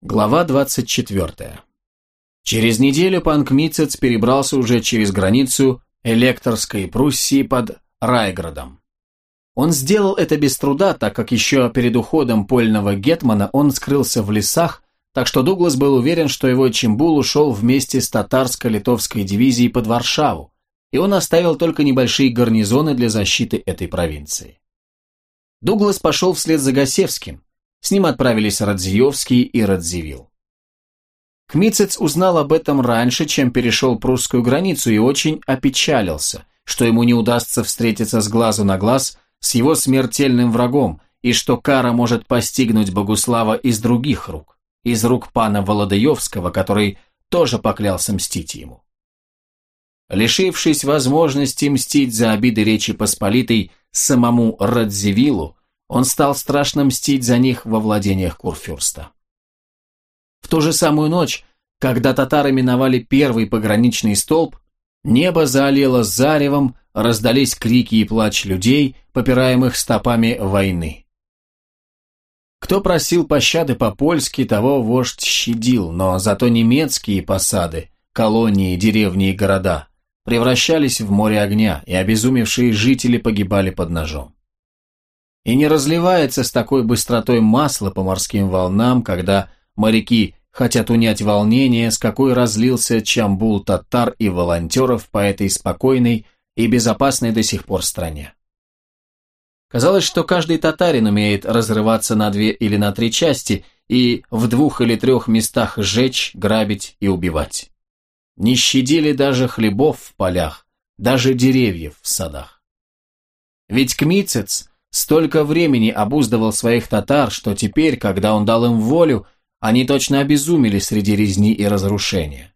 Глава 24. Через неделю панк Митцец перебрался уже через границу Электорской Пруссии под Райградом. Он сделал это без труда, так как еще перед уходом польного гетмана он скрылся в лесах, так что Дуглас был уверен, что его Чембул ушел вместе с татарско-литовской дивизией под Варшаву, и он оставил только небольшие гарнизоны для защиты этой провинции. Дуглас пошел вслед за Гасевским, с ним отправились Радзиевский и Радзивилл. Кмицец узнал об этом раньше, чем перешел прусскую границу и очень опечалился, что ему не удастся встретиться с глазу на глаз с его смертельным врагом и что кара может постигнуть Богуслава из других рук, из рук пана Володаевского, который тоже поклялся мстить ему. Лишившись возможности мстить за обиды Речи Посполитой самому Радзивиллу, он стал страшно мстить за них во владениях Курфюрста. В ту же самую ночь, когда татары миновали первый пограничный столб, небо залило заревом, раздались крики и плач людей, попираемых стопами войны. Кто просил пощады по-польски, того вождь щадил, но зато немецкие посады, колонии, деревни и города превращались в море огня, и обезумевшие жители погибали под ножом и не разливается с такой быстротой масло по морским волнам, когда моряки хотят унять волнение, с какой разлился чамбул татар и волонтеров по этой спокойной и безопасной до сих пор стране. Казалось, что каждый татарин умеет разрываться на две или на три части и в двух или трех местах сжечь, грабить и убивать. Не щадили даже хлебов в полях, даже деревьев в садах. Ведь Кмицец столько времени обуздывал своих татар, что теперь, когда он дал им волю, они точно обезумели среди резни и разрушения.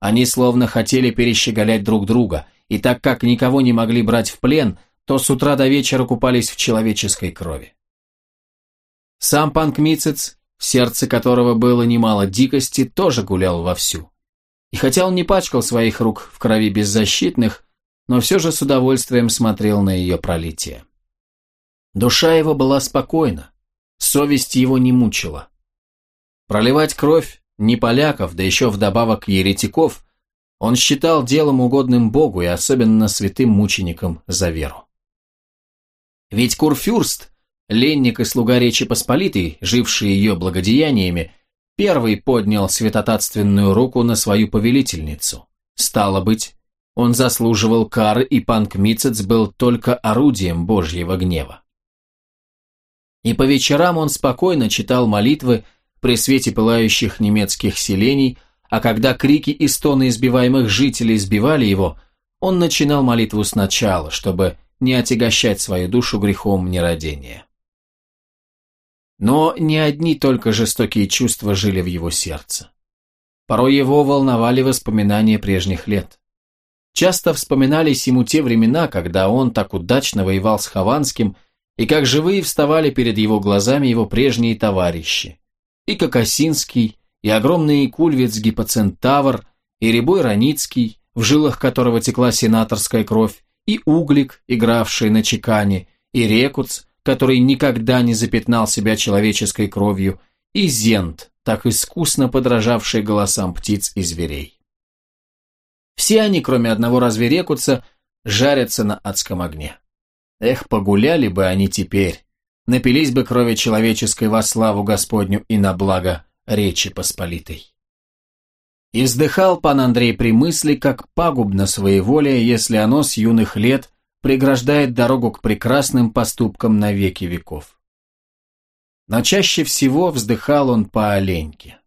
Они словно хотели перещеголять друг друга, и так как никого не могли брать в плен, то с утра до вечера купались в человеческой крови. Сам панкмицец, в сердце которого было немало дикости, тоже гулял вовсю. И хотя он не пачкал своих рук в крови беззащитных, но все же с удовольствием смотрел на ее пролитие. Душа его была спокойна, совесть его не мучила. Проливать кровь не поляков, да еще вдобавок еретиков, он считал делом угодным Богу и особенно святым мучеником за веру. Ведь Курфюрст, ленник и слуга Речи Посполитой, живший ее благодеяниями, первый поднял святотатственную руку на свою повелительницу. Стало быть, он заслуживал кары, и Панкмицец был только орудием Божьего гнева. И по вечерам он спокойно читал молитвы при свете пылающих немецких селений, а когда крики и стоны избиваемых жителей сбивали его, он начинал молитву сначала, чтобы не отягощать свою душу грехом нерадения. Но не одни только жестокие чувства жили в его сердце. Порой его волновали воспоминания прежних лет. Часто вспоминались ему те времена, когда он так удачно воевал с Хованским – и как живые вставали перед его глазами его прежние товарищи. И Кокосинский, и огромный Кульвец Гипоцентавр, и Рябой Раницкий, в жилах которого текла сенаторская кровь, и Углик, игравший на чекане, и Рекуц, который никогда не запятнал себя человеческой кровью, и Зент, так искусно подражавший голосам птиц и зверей. Все они, кроме одного разве Рекуца, жарятся на адском огне. Эх, погуляли бы они теперь, напились бы крови человеческой во славу Господню и на благо Речи Посполитой. И вздыхал пан Андрей при мысли, как пагубно своеволие, если оно с юных лет преграждает дорогу к прекрасным поступкам на веки веков. Но чаще всего вздыхал он по оленьке.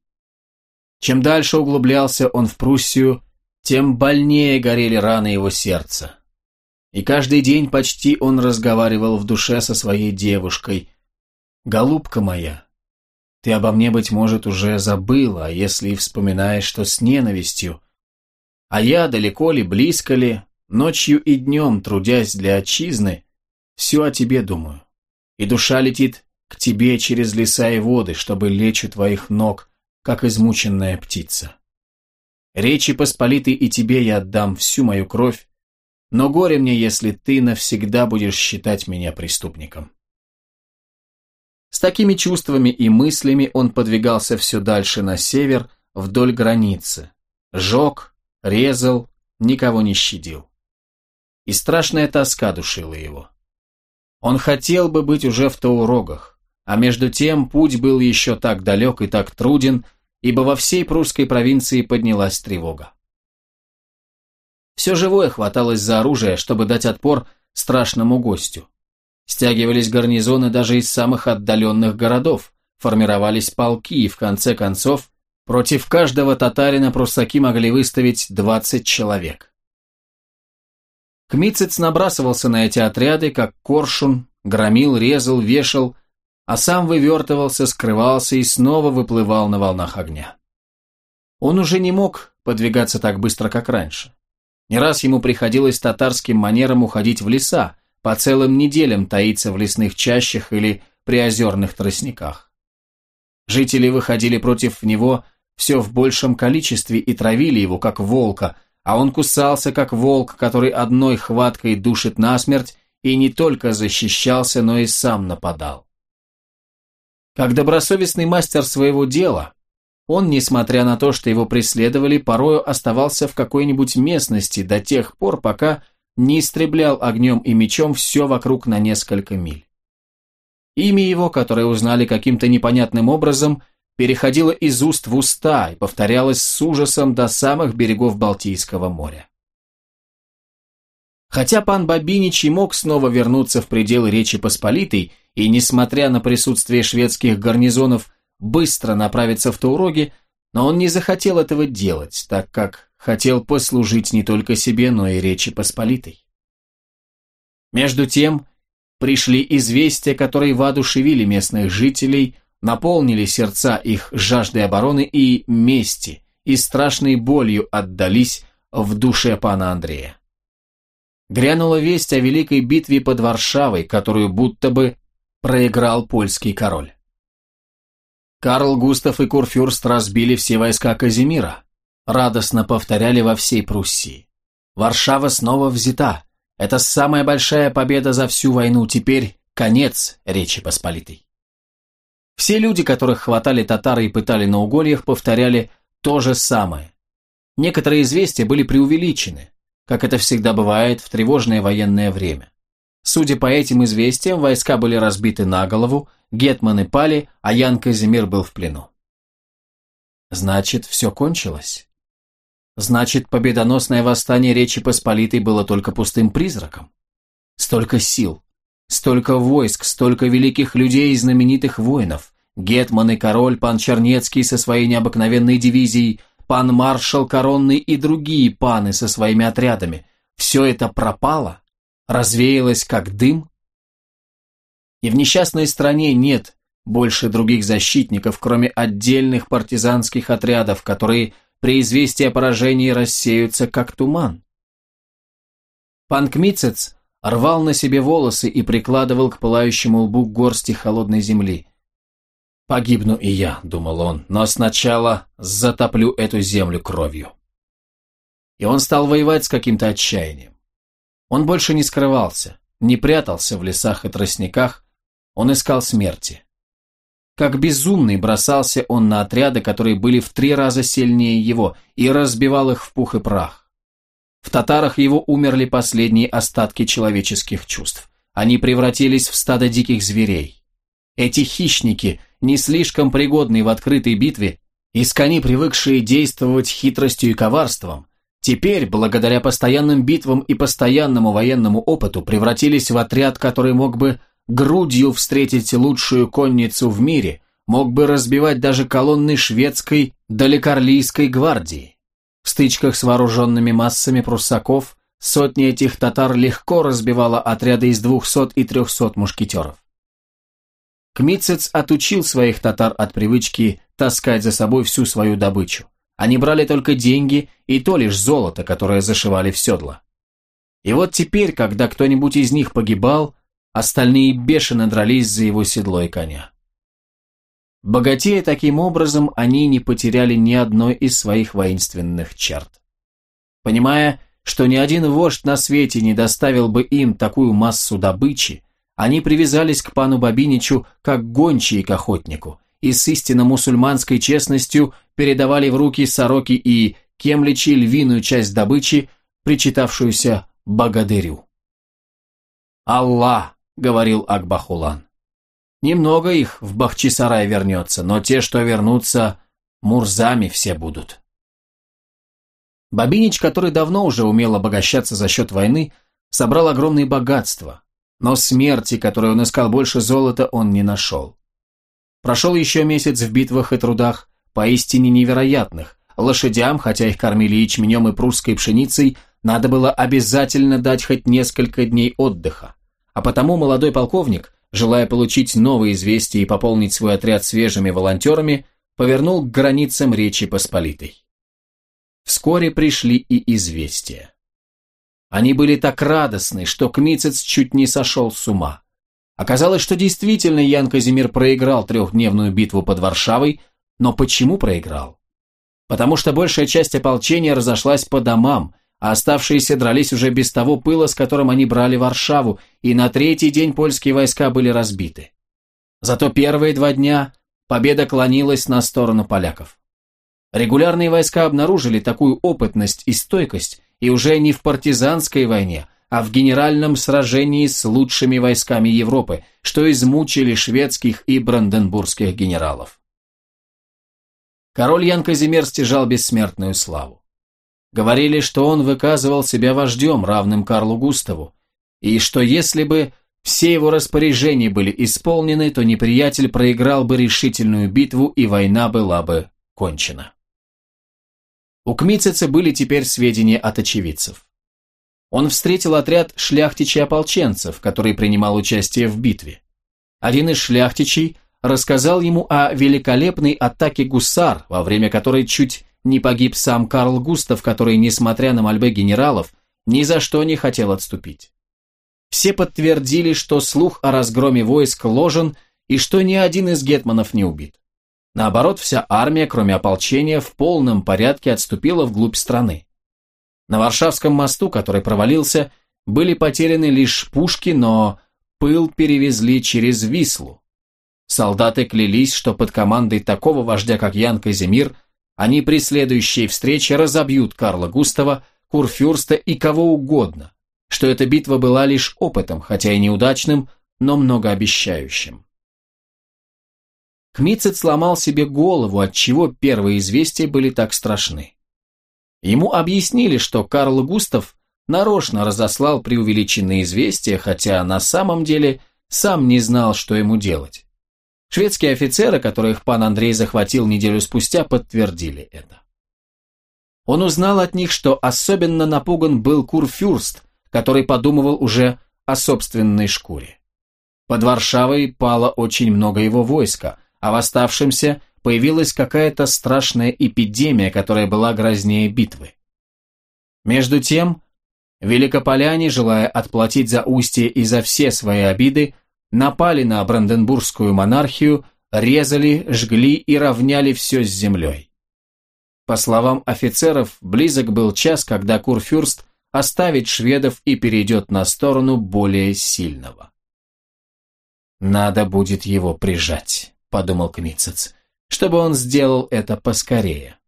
Чем дальше углублялся он в Пруссию, тем больнее горели раны его сердца. И каждый день почти он разговаривал в душе со своей девушкой. «Голубка моя, ты обо мне, быть может, уже забыла, если и вспоминаешь, что с ненавистью. А я, далеко ли, близко ли, ночью и днем, трудясь для отчизны, все о тебе думаю. И душа летит к тебе через леса и воды, чтобы лечь у твоих ног, как измученная птица. Речи Посполитой и тебе я отдам всю мою кровь, но горе мне, если ты навсегда будешь считать меня преступником. С такими чувствами и мыслями он подвигался все дальше на север, вдоль границы. Жег, резал, никого не щадил. И страшная тоска душила его. Он хотел бы быть уже в Таурогах, а между тем путь был еще так далек и так труден, ибо во всей прусской провинции поднялась тревога. Все живое хваталось за оружие, чтобы дать отпор страшному гостю. Стягивались гарнизоны даже из самых отдаленных городов, формировались полки, и в конце концов против каждого татарина прусаки могли выставить 20 человек. Кмицец набрасывался на эти отряды, как коршун, громил, резал, вешал, а сам вывертывался, скрывался и снова выплывал на волнах огня. Он уже не мог подвигаться так быстро, как раньше. Не раз ему приходилось татарским манерам уходить в леса, по целым неделям таиться в лесных чащах или приозерных тростниках. Жители выходили против него все в большем количестве и травили его, как волка, а он кусался, как волк, который одной хваткой душит насмерть и не только защищался, но и сам нападал. Как добросовестный мастер своего дела, он, несмотря на то, что его преследовали, порою оставался в какой-нибудь местности до тех пор, пока не истреблял огнем и мечом все вокруг на несколько миль. Имя его, которое узнали каким-то непонятным образом, переходило из уст в уста и повторялось с ужасом до самых берегов Балтийского моря. Хотя пан Бабинич и мог снова вернуться в пределы Речи Посполитой и, несмотря на присутствие шведских гарнизонов, быстро направиться в Тауроги, но он не захотел этого делать, так как хотел послужить не только себе, но и Речи Посполитой. Между тем, пришли известия, которые воодушевили местных жителей, наполнили сердца их жаждой обороны и мести, и страшной болью отдались в душе пана Андрея. Грянула весть о великой битве под Варшавой, которую будто бы проиграл польский король. Карл Густав и Курфюрст разбили все войска Казимира. Радостно повторяли во всей Пруссии. Варшава снова взята. Это самая большая победа за всю войну. Теперь конец Речи Посполитой. Все люди, которых хватали татары и пытали на угольях, повторяли то же самое. Некоторые известия были преувеличены, как это всегда бывает в тревожное военное время. Судя по этим известиям, войска были разбиты на голову, гетманы пали, а Ян Казимир был в плену. Значит, все кончилось. Значит, победоносное восстание Речи Посполитой было только пустым призраком. Столько сил, столько войск, столько великих людей и знаменитых воинов. Гетман и король, пан Чернецкий со своей необыкновенной дивизией, пан маршал Коронный и другие паны со своими отрядами. Все это пропало, развеялось как дым? И в несчастной стране нет больше других защитников, кроме отдельных партизанских отрядов, которые при известии о поражении рассеются как туман. Пан Кмицец рвал на себе волосы и прикладывал к пылающему лбу горсти холодной земли. «Погибну и я», — думал он, — «но сначала затоплю эту землю кровью». И он стал воевать с каким-то отчаянием. Он больше не скрывался, не прятался в лесах и тростниках, он искал смерти. Как безумный бросался он на отряды, которые были в три раза сильнее его, и разбивал их в пух и прах. В татарах его умерли последние остатки человеческих чувств. Они превратились в стадо диких зверей. Эти хищники, не слишком пригодные в открытой битве, искони привыкшие действовать хитростью и коварством, Теперь, благодаря постоянным битвам и постоянному военному опыту, превратились в отряд, который мог бы грудью встретить лучшую конницу в мире, мог бы разбивать даже колонны шведской далекорлийской гвардии. В стычках с вооруженными массами пруссаков сотни этих татар легко разбивала отряды из двухсот и трехсот мушкетеров. Кмицец отучил своих татар от привычки таскать за собой всю свою добычу. Они брали только деньги, и то лишь золото, которое зашивали в седла. И вот теперь, когда кто-нибудь из них погибал, остальные бешено дрались за его седло и коня. Богатея таким образом, они не потеряли ни одной из своих воинственных черт. Понимая, что ни один вождь на свете не доставил бы им такую массу добычи, они привязались к пану Бабиничу как гончие к охотнику и с истинно мусульманской честностью передавали в руки сороки и кемличи львиную часть добычи, причитавшуюся богадырю. «Аллах!» — говорил Акбахулан. «Немного их в Бахчисарай вернется, но те, что вернутся, мурзами все будут». Бабинич, который давно уже умел обогащаться за счет войны, собрал огромные богатства, но смерти, которой он искал больше золота, он не нашел. Прошел еще месяц в битвах и трудах, поистине невероятных. Лошадям, хотя их кормили ячменем и прусской пшеницей, надо было обязательно дать хоть несколько дней отдыха. А потому молодой полковник, желая получить новые известия и пополнить свой отряд свежими волонтерами, повернул к границам Речи Посполитой. Вскоре пришли и известия. Они были так радостны, что Кмицец чуть не сошел с ума. Оказалось, что действительно Ян Казимир проиграл трехдневную битву под Варшавой, но почему проиграл? Потому что большая часть ополчения разошлась по домам, а оставшиеся дрались уже без того пыла, с которым они брали Варшаву, и на третий день польские войска были разбиты. Зато первые два дня победа клонилась на сторону поляков. Регулярные войска обнаружили такую опытность и стойкость, и уже не в партизанской войне, а в генеральном сражении с лучшими войсками Европы, что измучили шведских и бранденбургских генералов. Король Ян Казимир стяжал бессмертную славу. Говорили, что он выказывал себя вождем, равным Карлу Густаву, и что если бы все его распоряжения были исполнены, то неприятель проиграл бы решительную битву и война была бы кончена. У Кмитцица были теперь сведения от очевидцев он встретил отряд шляхтичей-ополченцев, который принимал участие в битве. Один из шляхтичей рассказал ему о великолепной атаке гусар, во время которой чуть не погиб сам Карл Густав, который, несмотря на мольбы генералов, ни за что не хотел отступить. Все подтвердили, что слух о разгроме войск ложен и что ни один из гетманов не убит. Наоборот, вся армия, кроме ополчения, в полном порядке отступила вглубь страны. На Варшавском мосту, который провалился, были потеряны лишь пушки, но пыл перевезли через Вислу. Солдаты клялись, что под командой такого вождя, как Ян Казимир, они при следующей встрече разобьют Карла Густава, Курфюрста и кого угодно, что эта битва была лишь опытом, хотя и неудачным, но многообещающим. Кмицет сломал себе голову, отчего первые известия были так страшны. Ему объяснили, что Карл Густав нарочно разослал преувеличенные известия, хотя на самом деле сам не знал, что ему делать. Шведские офицеры, которых пан Андрей захватил неделю спустя, подтвердили это. Он узнал от них, что особенно напуган был Курфюрст, который подумывал уже о собственной шкуре. Под Варшавой пало очень много его войска, а в оставшемся появилась какая-то страшная эпидемия, которая была грознее битвы. Между тем, великополяне, желая отплатить за устье и за все свои обиды, напали на Бранденбургскую монархию, резали, жгли и равняли все с землей. По словам офицеров, близок был час, когда Курфюрст оставит шведов и перейдет на сторону более сильного. «Надо будет его прижать», — подумал Кмитцец чтобы он сделал это поскорее.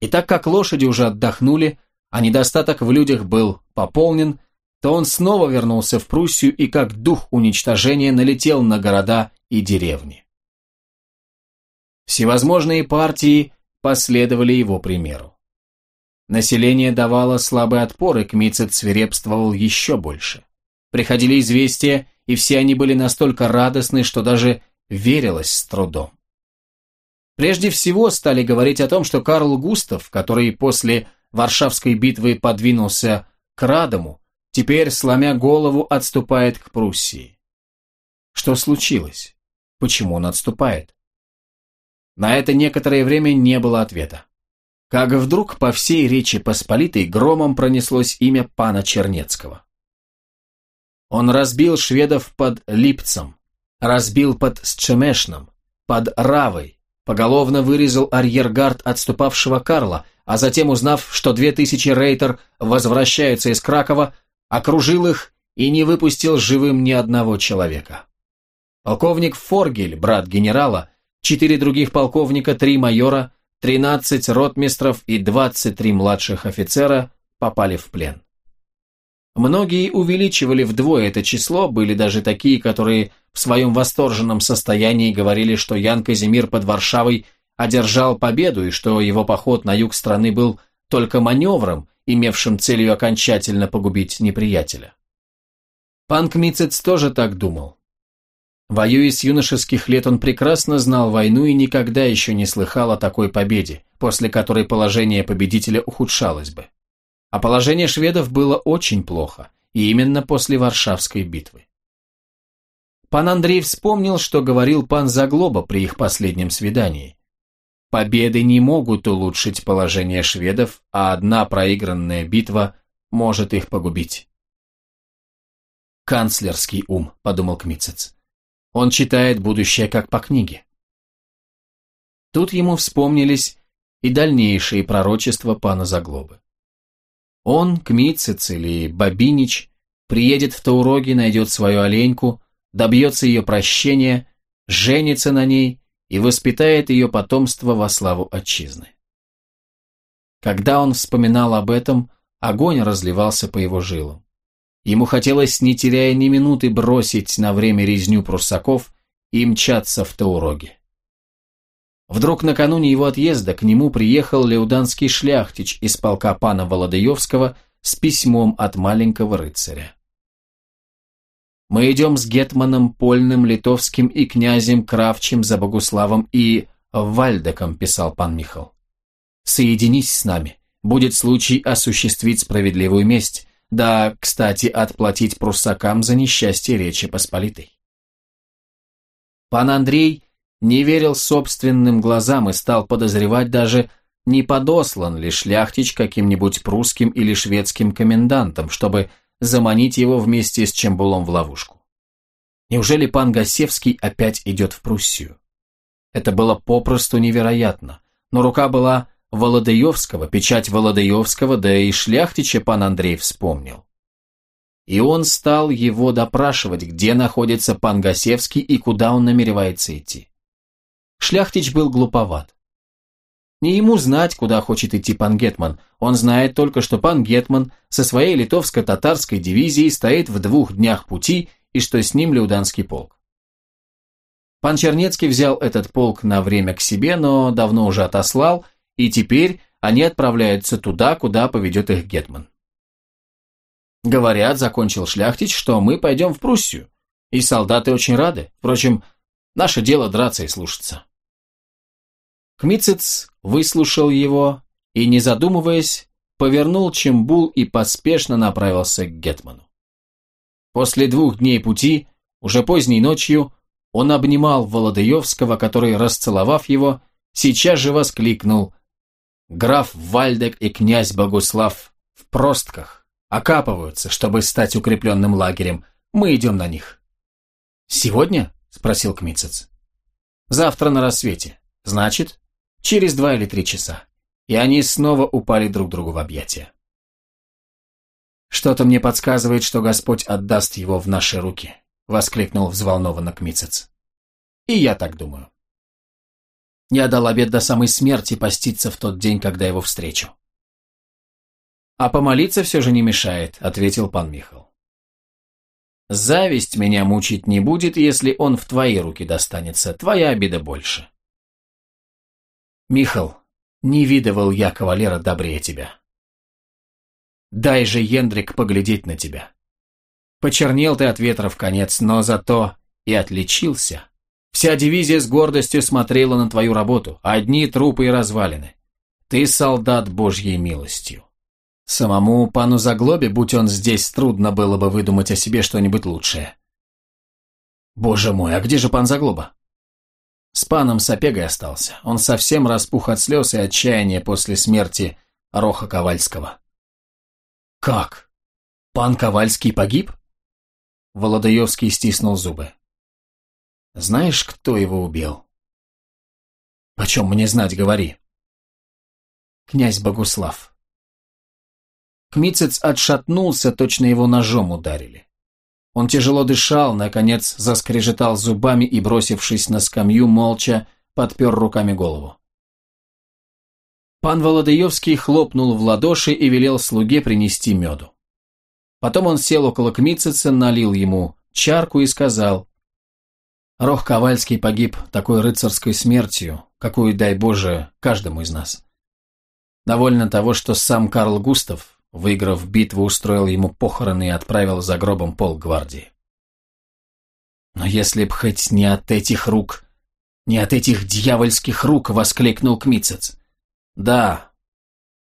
И так как лошади уже отдохнули, а недостаток в людях был пополнен, то он снова вернулся в Пруссию и как дух уничтожения налетел на города и деревни. Всевозможные партии последовали его примеру. Население давало слабый отпор, и Кмицет свирепствовал еще больше. Приходили известия, и все они были настолько радостны, что даже верилось с трудом. Прежде всего стали говорить о том, что Карл Густав, который после Варшавской битвы подвинулся к Радому, теперь, сломя голову, отступает к Пруссии. Что случилось? Почему он отступает? На это некоторое время не было ответа. Как вдруг по всей Речи Посполитой громом пронеслось имя пана Чернецкого. Он разбил шведов под Липцем, разбил под Счемешном, под Равой, поголовно вырезал арьергард отступавшего Карла, а затем, узнав, что две тысячи рейтер возвращаются из Кракова, окружил их и не выпустил живым ни одного человека. Полковник Форгель, брат генерала, четыре других полковника, три майора, тринадцать ротмистров и двадцать три младших офицера попали в плен. Многие увеличивали вдвое это число, были даже такие, которые в своем восторженном состоянии говорили, что Ян Казимир под Варшавой одержал победу и что его поход на юг страны был только маневром, имевшим целью окончательно погубить неприятеля. Пан Кмицец тоже так думал. Воюя с юношеских лет, он прекрасно знал войну и никогда еще не слыхал о такой победе, после которой положение победителя ухудшалось бы. А положение шведов было очень плохо, и именно после Варшавской битвы. Пан Андрей вспомнил, что говорил пан Заглоба при их последнем свидании. Победы не могут улучшить положение шведов, а одна проигранная битва может их погубить. «Канцлерский ум», — подумал Кмицец. «Он читает будущее как по книге». Тут ему вспомнились и дальнейшие пророчества пана Заглобы. Он, Кмицец или Бабинич, приедет в Тауроги, найдет свою оленьку, добьется ее прощения, женится на ней и воспитает ее потомство во славу отчизны. Когда он вспоминал об этом, огонь разливался по его жилам. Ему хотелось, не теряя ни минуты, бросить на время резню пруссаков и мчаться в Тауроги. Вдруг накануне его отъезда к нему приехал леуданский шляхтич из полка пана Володаевского с письмом от маленького рыцаря. Мы идем с Гетманом Польным, Литовским и князем Кравчим за Богуславом и Вальдеком, писал пан Михал. Соединись с нами. Будет случай осуществить справедливую месть, да, кстати, отплатить пруссакам за несчастье Речи Посполитой. Пан Андрей не верил собственным глазам и стал подозревать даже, не подослан ли шляхтич каким-нибудь прусским или шведским комендантом, чтобы заманить его вместе с Чембулом в ловушку. Неужели пан Гасевский опять идет в Пруссию? Это было попросту невероятно, но рука была Володаевского, печать Володаевского, да и шляхтича пан Андрей вспомнил. И он стал его допрашивать, где находится пан Гасевский и куда он намеревается идти. Шляхтич был глуповат. Не ему знать, куда хочет идти пан Гетман. Он знает только, что пан Гетман со своей литовско-татарской дивизией стоит в двух днях пути и что с ним Леуданский полк. Пан Чернецкий взял этот полк на время к себе, но давно уже отослал, и теперь они отправляются туда, куда поведет их Гетман. Говорят, закончил Шляхтич, что мы пойдем в Пруссию, и солдаты очень рады. Впрочем, наше дело драться и слушаться. Кмицец выслушал его и, не задумываясь, повернул Чембул и поспешно направился к Гетману. После двух дней пути, уже поздней ночью, он обнимал Володаевского, который, расцеловав его, сейчас же воскликнул «Граф Вальдек и князь Богуслав в простках окапываются, чтобы стать укрепленным лагерем. Мы идем на них». «Сегодня?» – спросил Кмицец. «Завтра на рассвете. Значит, Через два или три часа. И они снова упали друг другу в объятия. «Что-то мне подсказывает, что Господь отдаст его в наши руки», — воскликнул взволнованно Кмицец. «И я так думаю. Я дал обед до самой смерти поститься в тот день, когда его встречу». «А помолиться все же не мешает», — ответил пан Михал. «Зависть меня мучить не будет, если он в твои руки достанется, твоя обида больше». Михал, не видывал я кавалера добрее тебя. Дай же, Ендрик, поглядеть на тебя. Почернел ты от ветра в конец, но зато и отличился. Вся дивизия с гордостью смотрела на твою работу, одни трупы и развалины. Ты солдат Божьей милостью. Самому пану Заглобе, будь он здесь, трудно было бы выдумать о себе что-нибудь лучшее. Боже мой, а где же пан Заглоба? С паном Сапегой остался. Он совсем распух от слез и отчаяния после смерти Роха Ковальского. «Как? Пан Ковальский погиб?» Володаевский стиснул зубы. «Знаешь, кто его убил?» «Почем мне знать, говори?» «Князь Богуслав». Кмицец отшатнулся, точно его ножом ударили. Он тяжело дышал, наконец заскрежетал зубами и, бросившись на скамью, молча подпер руками голову. Пан Володаевский хлопнул в ладоши и велел слуге принести меду. Потом он сел около Кмитцица, налил ему чарку и сказал, «Рох Ковальский погиб такой рыцарской смертью, какую, дай Боже, каждому из нас. Довольно того, что сам Карл Густав, выиграв битву, устроил ему похороны и отправил за гробом пол гвардии. Но если б хоть не от этих рук, не от этих дьявольских рук, воскликнул Кмицец. Да,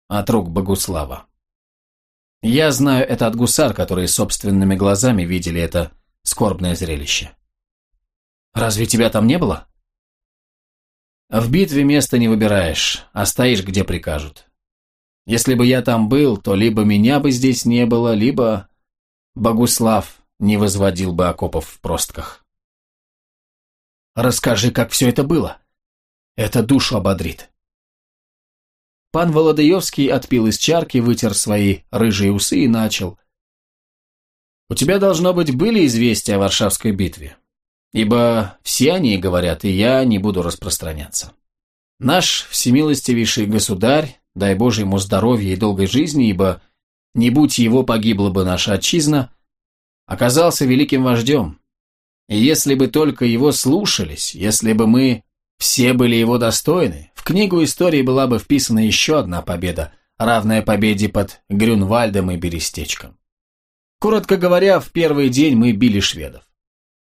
от рук Богуслава. Я знаю это от гусар, которые собственными глазами видели это скорбное зрелище. Разве тебя там не было? В битве место не выбираешь, а стоишь, где прикажут. Если бы я там был, то либо меня бы здесь не было, либо Богуслав не возводил бы окопов в простках. Расскажи, как все это было. Это душу ободрит. Пан Володаевский отпил из чарки, вытер свои рыжие усы и начал. У тебя, должно быть, были известия о Варшавской битве, ибо все они говорят, и я не буду распространяться. Наш всемилостивейший государь дай Боже ему здоровья и долгой жизни, ибо не будь его, погибла бы наша отчизна, оказался великим вождем. И если бы только его слушались, если бы мы все были его достойны, в книгу истории была бы вписана еще одна победа, равная победе под Грюнвальдом и Берестечком. Коротко говоря, в первый день мы били шведов.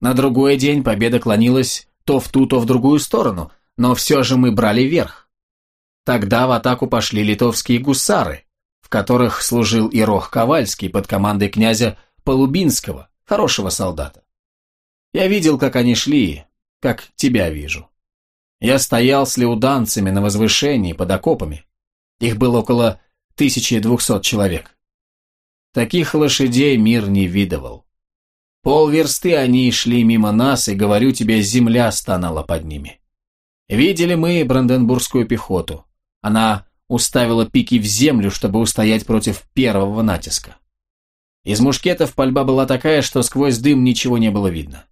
На другой день победа клонилась то в ту, то в другую сторону, но все же мы брали верх. Тогда в атаку пошли литовские гусары, в которых служил и Рох Ковальский под командой князя Полубинского, хорошего солдата. Я видел, как они шли, как тебя вижу. Я стоял с леуданцами на возвышении под окопами. Их было около 1200 человек. Таких лошадей мир не видывал. Полверсты они шли мимо нас, и, говорю тебе, земля стонала под ними. Видели мы бранденбургскую пехоту. Она уставила пики в землю, чтобы устоять против первого натиска. Из мушкетов пальба была такая, что сквозь дым ничего не было видно.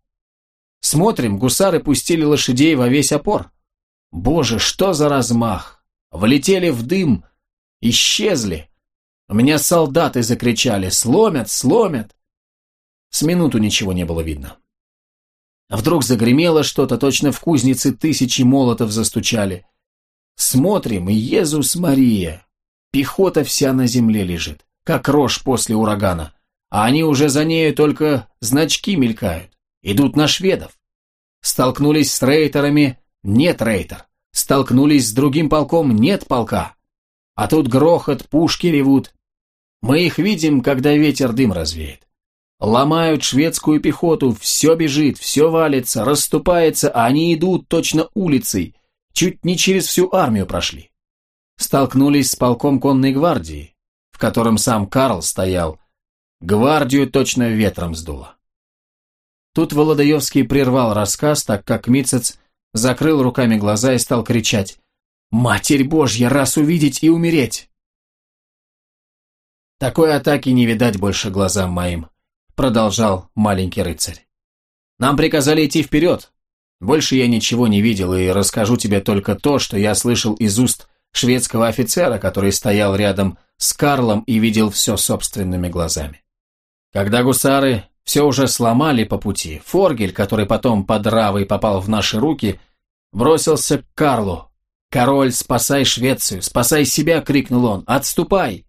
Смотрим, гусары пустили лошадей во весь опор. Боже, что за размах! Влетели в дым, исчезли. У меня солдаты закричали «Сломят! Сломят!» С минуту ничего не было видно. Вдруг загремело что-то, точно в кузнице тысячи молотов застучали. Смотрим, Иисус Мария. Пехота вся на земле лежит, как рожь после урагана. А они уже за нею только значки мелькают. Идут на шведов. Столкнулись с рейтерами, нет рейтер. Столкнулись с другим полком, нет полка. А тут грохот, пушки ревут. Мы их видим, когда ветер дым развеет. Ломают шведскую пехоту, все бежит, все валится, расступается, а они идут точно улицей, чуть не через всю армию прошли. Столкнулись с полком конной гвардии, в котором сам Карл стоял. Гвардию точно ветром сдуло. Тут Володаевский прервал рассказ, так как Мицец закрыл руками глаза и стал кричать «Матерь Божья, раз увидеть и умереть!» «Такой атаки не видать больше глазам моим», продолжал маленький рыцарь. «Нам приказали идти вперед, больше я ничего не видел и расскажу тебе только то, что я слышал из уст шведского офицера, который стоял рядом с Карлом и видел все собственными глазами. Когда гусары все уже сломали по пути, Форгель, который потом под Равой попал в наши руки, бросился к Карлу. «Король, спасай Швецию! Спасай себя!» — крикнул он. «Отступай!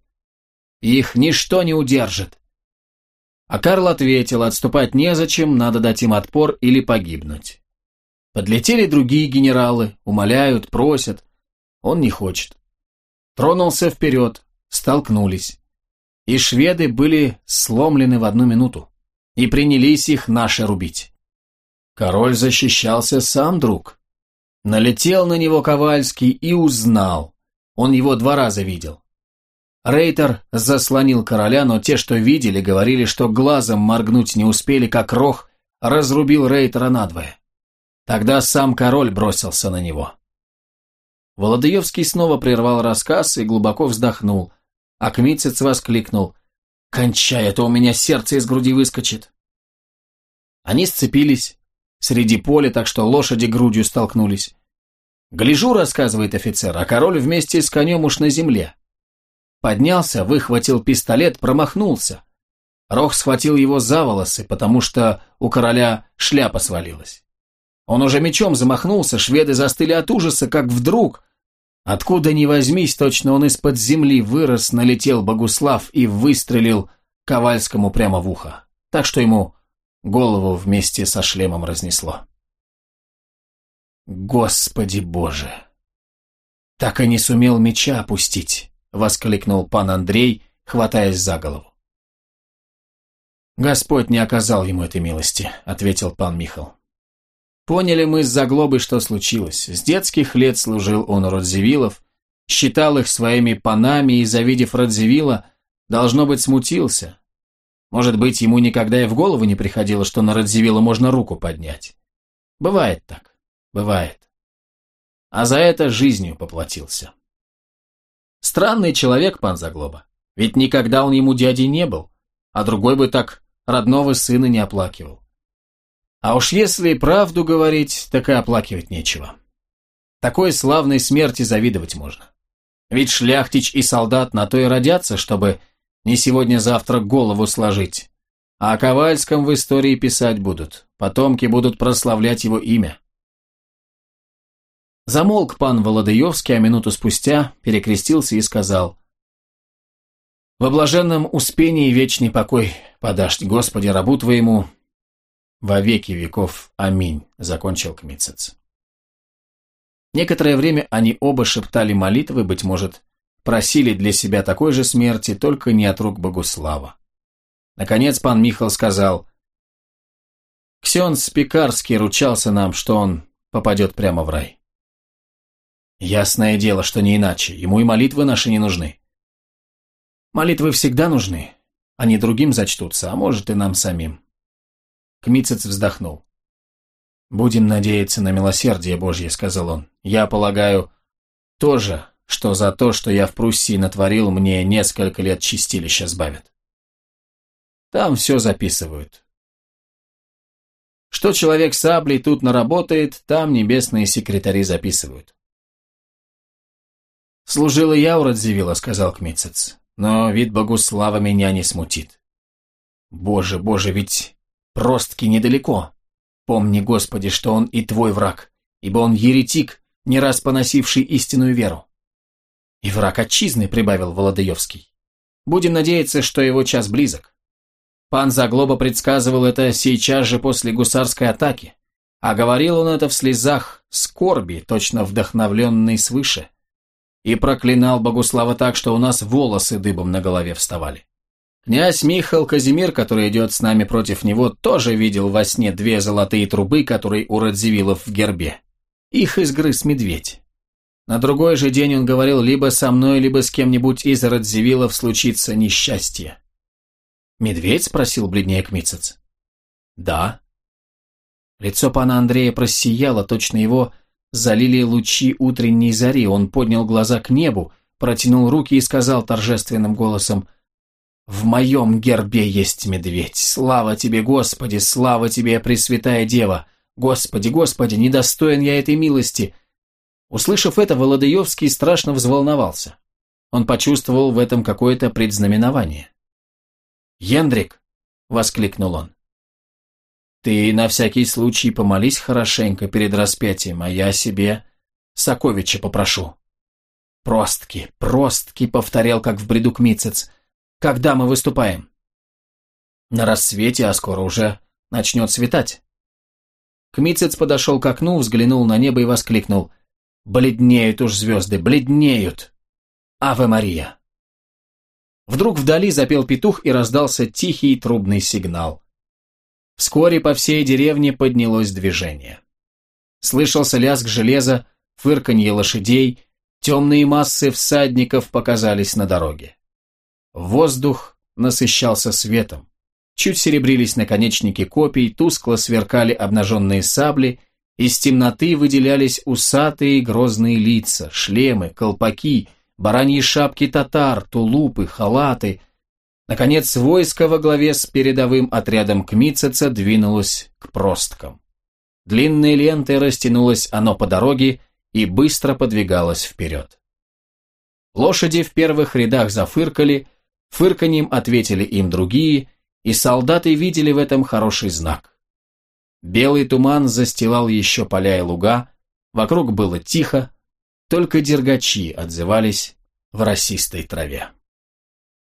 Их ничто не удержит!» А Карл ответил, отступать незачем, надо дать им отпор или погибнуть. Подлетели другие генералы, умоляют, просят. Он не хочет. Тронулся вперед, столкнулись. И шведы были сломлены в одну минуту. И принялись их наши рубить. Король защищался сам, друг. Налетел на него Ковальский и узнал. Он его два раза видел. Рейтер заслонил короля, но те, что видели, говорили, что глазом моргнуть не успели, как Рох разрубил Рейтера надвое. Тогда сам король бросился на него. Володаевский снова прервал рассказ и глубоко вздохнул, а Кмитцец воскликнул. «Кончай, а то у меня сердце из груди выскочит!» Они сцепились среди поля, так что лошади грудью столкнулись. «Гляжу», — рассказывает офицер, — «а король вместе с конем уж на земле». Поднялся, выхватил пистолет, промахнулся. Рох схватил его за волосы, потому что у короля шляпа свалилась. Он уже мечом замахнулся, шведы застыли от ужаса, как вдруг... Откуда ни возьмись, точно он из-под земли вырос, налетел Богуслав и выстрелил Ковальскому прямо в ухо, так что ему голову вместе со шлемом разнесло. Господи Боже! Так и не сумел меча опустить, воскликнул пан Андрей, хватаясь за голову. Господь не оказал ему этой милости, ответил пан Михал. Поняли мы с Заглобой, что случилось. С детских лет служил он у Радзивиллов, считал их своими панами и, завидев Радзивилла, должно быть, смутился. Может быть, ему никогда и в голову не приходило, что на Радзивилла можно руку поднять. Бывает так, бывает. А за это жизнью поплатился. Странный человек, пан Заглоба. Ведь никогда он ему дядей не был, а другой бы так родного сына не оплакивал. А уж если правду говорить, так и оплакивать нечего. Такой славной смерти завидовать можно. Ведь шляхтич и солдат на то и родятся, чтобы не сегодня-завтра голову сложить. А о Ковальском в истории писать будут, потомки будут прославлять его имя. Замолк пан Володаевский, а минуту спустя перекрестился и сказал «Во блаженном успении вечный покой подашь, Господи, рабу твоему, во веки веков. Аминь», — закончил Кмицец. Некоторое время они оба шептали молитвы, быть может, просили для себя такой же смерти, только не от рук Богуслава. Наконец пан Михал сказал, «Ксенц Пекарский ручался нам, что он попадет прямо в рай». «Ясное дело, что не иначе, ему и молитвы наши не нужны». «Молитвы всегда нужны, они другим зачтутся, а может и нам самим. Кмицец вздохнул. «Будем надеяться на милосердие Божье», — сказал он. «Я полагаю, тоже, что за то, что я в Пруссии натворил, мне несколько лет чистилища сбавят. Там все записывают. Что человек саблей тут наработает, там небесные секретари записывают. «Служила я у Радзивилла», — сказал Кмицец, — «но вид Богуслава меня не смутит». «Боже, боже, ведь Простки недалеко. Помни, Господи, что он и твой враг, ибо он еретик, не раз поносивший истинную веру. И враг отчизны, прибавил Володаевский. Будем надеяться, что его час близок. Пан Заглоба предсказывал это сейчас же после гусарской атаки, а говорил он это в слезах скорби, точно вдохновленный свыше, и проклинал Богуслава так, что у нас волосы дыбом на голове вставали. Князь Михал Казимир, который идет с нами против него, тоже видел во сне две золотые трубы, которые у Радзивиллов в гербе. Их изгрыз медведь. На другой же день он говорил, либо со мной, либо с кем-нибудь из Радзивиллов случится несчастье. «Медведь?» – спросил бледнее Кмицец. «Да». Лицо пана Андрея просияло, точно его залили лучи утренней зари. Он поднял глаза к небу, протянул руки и сказал торжественным голосом – в моем гербе есть медведь. Слава тебе, Господи, слава тебе, Пресвятая Дева. Господи, Господи, недостоин я этой милости. Услышав это, Володаевский страшно взволновался. Он почувствовал в этом какое-то предзнаменование. «Яндрик!» — воскликнул он. «Ты на всякий случай помолись хорошенько перед распятием, а я себе Соковича попрошу». «Простки, простки!» — повторял, как в бреду Кмицец. Когда мы выступаем? На рассвете, а скоро уже начнет светать. Кмицец подошел к окну, взглянул на небо и воскликнул. «Бледнеют уж звезды, бледнеют! Аве Мария!» Вдруг вдали запел петух и раздался тихий трубный сигнал. Вскоре по всей деревне поднялось движение. Слышался лязг железа, фырканье лошадей, темные массы всадников показались на дороге. Воздух насыщался светом. Чуть серебрились наконечники копий, тускло сверкали обнаженные сабли, из темноты выделялись усатые грозные лица, шлемы, колпаки, бараньи шапки татар, тулупы, халаты. Наконец, войско во главе с передовым отрядом Кмитцеца двинулось к просткам. Длинной лентой растянулось оно по дороге и быстро подвигалось вперед. Лошади в первых рядах зафыркали, фырканьем ответили им другие, и солдаты видели в этом хороший знак. Белый туман застилал еще поля и луга, вокруг было тихо, только дергачи отзывались в росистой траве.